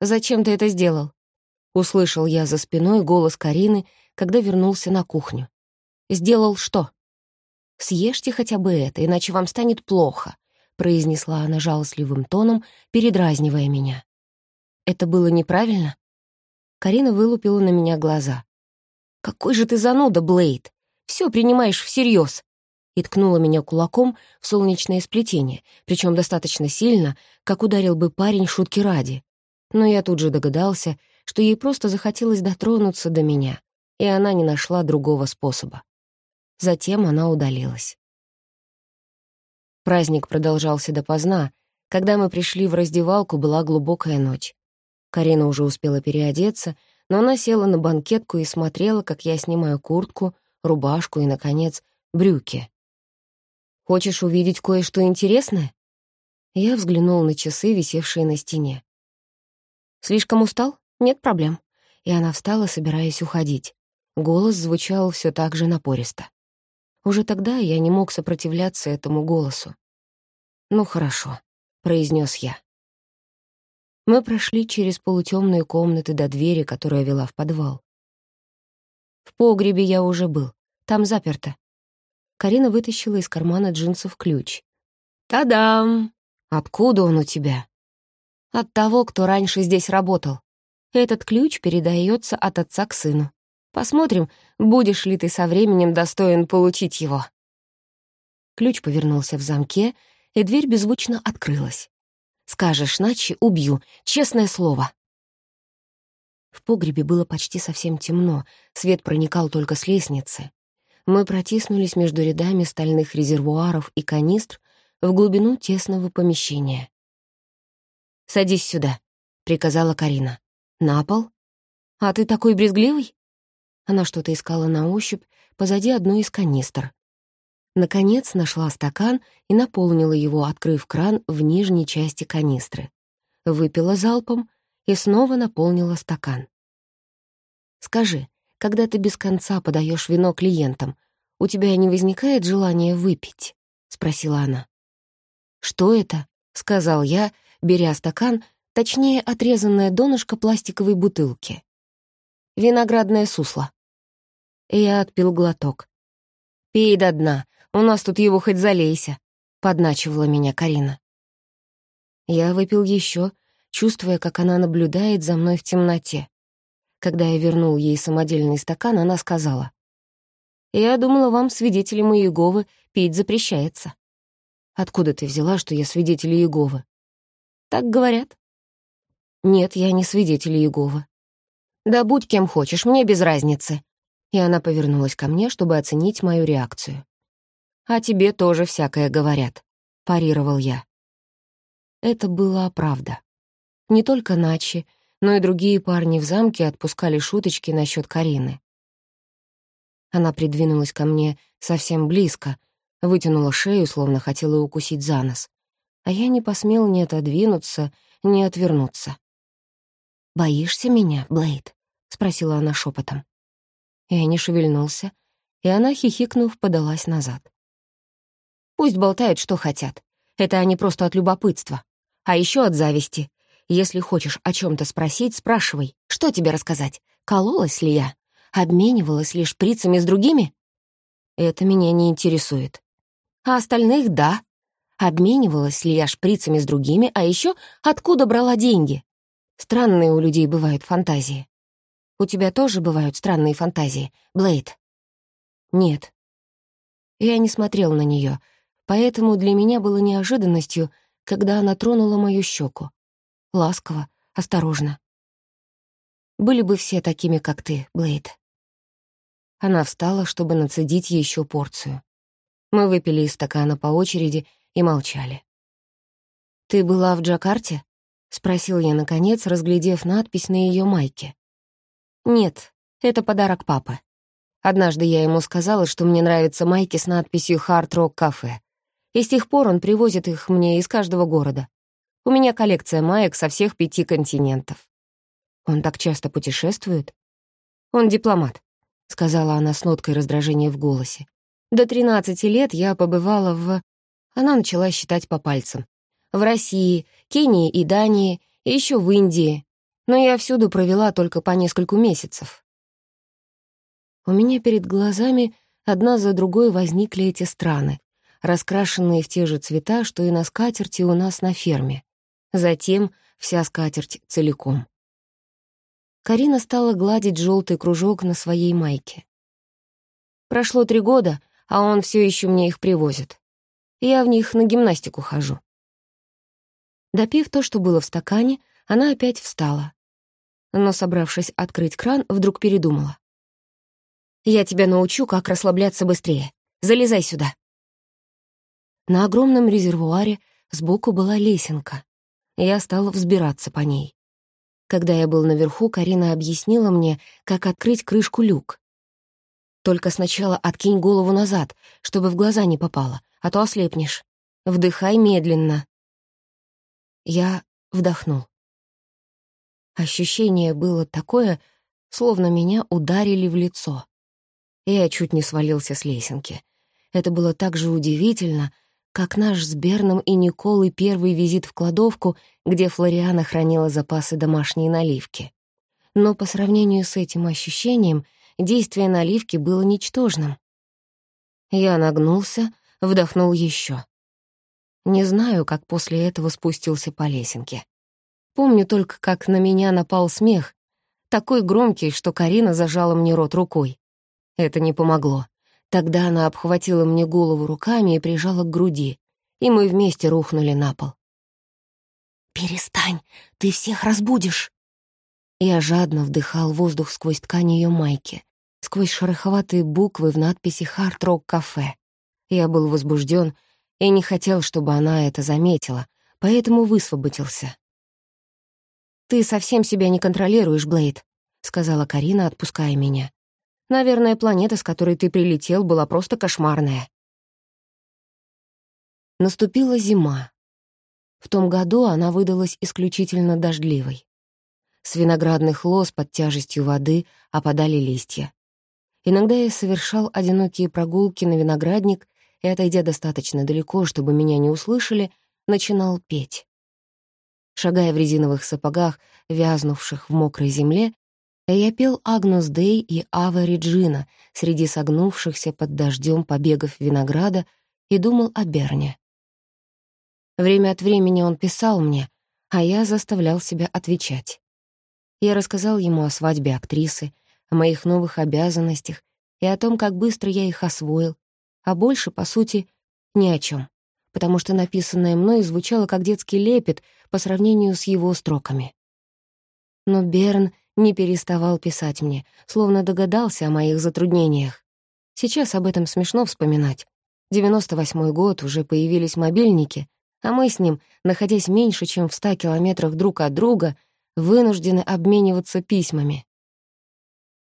Зачем ты это сделал?» Услышал я за спиной голос Карины, когда вернулся на кухню. «Сделал что?» «Съешьте хотя бы это, иначе вам станет плохо», произнесла она жалостливым тоном, передразнивая меня. «Это было неправильно?» Карина вылупила на меня глаза. «Какой же ты зануда, Блейд! Все принимаешь всерьез!» и ткнула меня кулаком в солнечное сплетение, причем достаточно сильно, как ударил бы парень шутки ради. Но я тут же догадался, что ей просто захотелось дотронуться до меня, и она не нашла другого способа. Затем она удалилась. Праздник продолжался допоздна. Когда мы пришли в раздевалку, была глубокая ночь. Карина уже успела переодеться, но она села на банкетку и смотрела, как я снимаю куртку, рубашку и, наконец, брюки. «Хочешь увидеть кое-что интересное?» Я взглянул на часы, висевшие на стене. «Слишком устал? Нет проблем». И она встала, собираясь уходить. Голос звучал все так же напористо. Уже тогда я не мог сопротивляться этому голосу. «Ну хорошо», — произнес я. Мы прошли через полутемные комнаты до двери, которая вела в подвал. В погребе я уже был. Там заперто. Карина вытащила из кармана джинсов ключ. «Та-дам! Откуда он у тебя?» «От того, кто раньше здесь работал. Этот ключ передается от отца к сыну. Посмотрим, будешь ли ты со временем достоин получить его». Ключ повернулся в замке, и дверь беззвучно открылась. «Скажешь, иначе убью, честное слово». В погребе было почти совсем темно, свет проникал только с лестницы. Мы протиснулись между рядами стальных резервуаров и канистр в глубину тесного помещения. «Садись сюда», — приказала Карина. «На пол? А ты такой брезгливый?» Она что-то искала на ощупь позади одной из канистр. Наконец нашла стакан и наполнила его, открыв кран в нижней части канистры. Выпила залпом и снова наполнила стакан. «Скажи, когда ты без конца подаешь вино клиентам, у тебя не возникает желания выпить?» — спросила она. «Что это?» — сказал я, беря стакан точнее, отрезанное донышко пластиковой бутылки. Виноградное сусло. Я отпил глоток. «Пей до дна, у нас тут его хоть залейся», — подначивала меня Карина. Я выпил еще, чувствуя, как она наблюдает за мной в темноте. Когда я вернул ей самодельный стакан, она сказала. «Я думала, вам, свидетелям Иеговы, пить запрещается». «Откуда ты взяла, что я свидетель Иеговы?» «Так говорят». «Нет, я не свидетель Иеговы». «Да будь кем хочешь, мне без разницы». И она повернулась ко мне, чтобы оценить мою реакцию. «А тебе тоже всякое говорят», — парировал я. Это была правда. Не только Начи, но и другие парни в замке отпускали шуточки насчет Карины. Она придвинулась ко мне совсем близко, вытянула шею, словно хотела укусить за нос, а я не посмел ни отодвинуться, ни отвернуться. «Боишься меня, Блейд?» — спросила она шепотом. Я не шевельнулся, и она, хихикнув, подалась назад. «Пусть болтают, что хотят. Это они просто от любопытства. А еще от зависти. Если хочешь о чем то спросить, спрашивай. Что тебе рассказать? Кололась ли я? Обменивалась ли шприцами с другими? Это меня не интересует. А остальных — да. Обменивалась ли я шприцами с другими, а еще откуда брала деньги? Странные у людей бывают фантазии. У тебя тоже бывают странные фантазии, Блейд? Нет. Я не смотрел на нее, поэтому для меня было неожиданностью, когда она тронула мою щеку. Ласково, осторожно. Были бы все такими, как ты, Блейд. Она встала, чтобы нацедить еще порцию. Мы выпили из стакана по очереди и молчали. «Ты была в Джакарте?» — спросил я, наконец, разглядев надпись на ее майке. «Нет, это подарок папы. Однажды я ему сказала, что мне нравятся майки с надписью «Хард Рок Кафе». И с тех пор он привозит их мне из каждого города. У меня коллекция маек со всех пяти континентов. Он так часто путешествует? Он дипломат, — сказала она с ноткой раздражения в голосе. До тринадцати лет я побывала в... Она начала считать по пальцам в России, Кении и Дании, и еще в Индии. но я всюду провела только по нескольку месяцев. У меня перед глазами одна за другой возникли эти страны, раскрашенные в те же цвета, что и на скатерти у нас на ферме. Затем вся скатерть целиком. Карина стала гладить желтый кружок на своей майке. Прошло три года, а он все еще мне их привозит. Я в них на гимнастику хожу. Допив то, что было в стакане, она опять встала. Но, собравшись открыть кран, вдруг передумала. «Я тебя научу, как расслабляться быстрее. Залезай сюда». На огромном резервуаре сбоку была лесенка. Я стала взбираться по ней. Когда я был наверху, Карина объяснила мне, как открыть крышку люк. Только сначала откинь голову назад, чтобы в глаза не попало, а то ослепнешь. Вдыхай медленно. Я вдохнул. Ощущение было такое, словно меня ударили в лицо. Я чуть не свалился с лесенки. Это было так же удивительно, как наш с Берном и Николой первый визит в кладовку, где Флориана хранила запасы домашней наливки. Но по сравнению с этим ощущением — действие наливки было ничтожным. Я нагнулся, вдохнул еще. Не знаю, как после этого спустился по лесенке. Помню только, как на меня напал смех, такой громкий, что Карина зажала мне рот рукой. Это не помогло. Тогда она обхватила мне голову руками и прижала к груди, и мы вместе рухнули на пол. «Перестань, ты всех разбудишь!» Я жадно вдыхал воздух сквозь ткань ее майки, сквозь шероховатые буквы в надписи «Хард Рок Кафе». Я был возбужден и не хотел, чтобы она это заметила, поэтому высвободился. «Ты совсем себя не контролируешь, Блейд», — сказала Карина, отпуская меня. «Наверное, планета, с которой ты прилетел, была просто кошмарная». Наступила зима. В том году она выдалась исключительно дождливой. С виноградных лоз под тяжестью воды опадали листья. Иногда я совершал одинокие прогулки на виноградник и, отойдя достаточно далеко, чтобы меня не услышали, начинал петь. Шагая в резиновых сапогах, вязнувших в мокрой земле, я пел «Агнус Дей» и «Ава Реджина» среди согнувшихся под дождем побегов винограда и думал о Берне. Время от времени он писал мне, а я заставлял себя отвечать. Я рассказал ему о свадьбе актрисы, о моих новых обязанностях и о том, как быстро я их освоил, а больше, по сути, ни о чем, потому что написанное мной звучало как детский лепет по сравнению с его строками. Но Берн не переставал писать мне, словно догадался о моих затруднениях. Сейчас об этом смешно вспоминать. 98-й год, уже появились мобильники, а мы с ним, находясь меньше, чем в ста километрах друг от друга, вынуждены обмениваться письмами.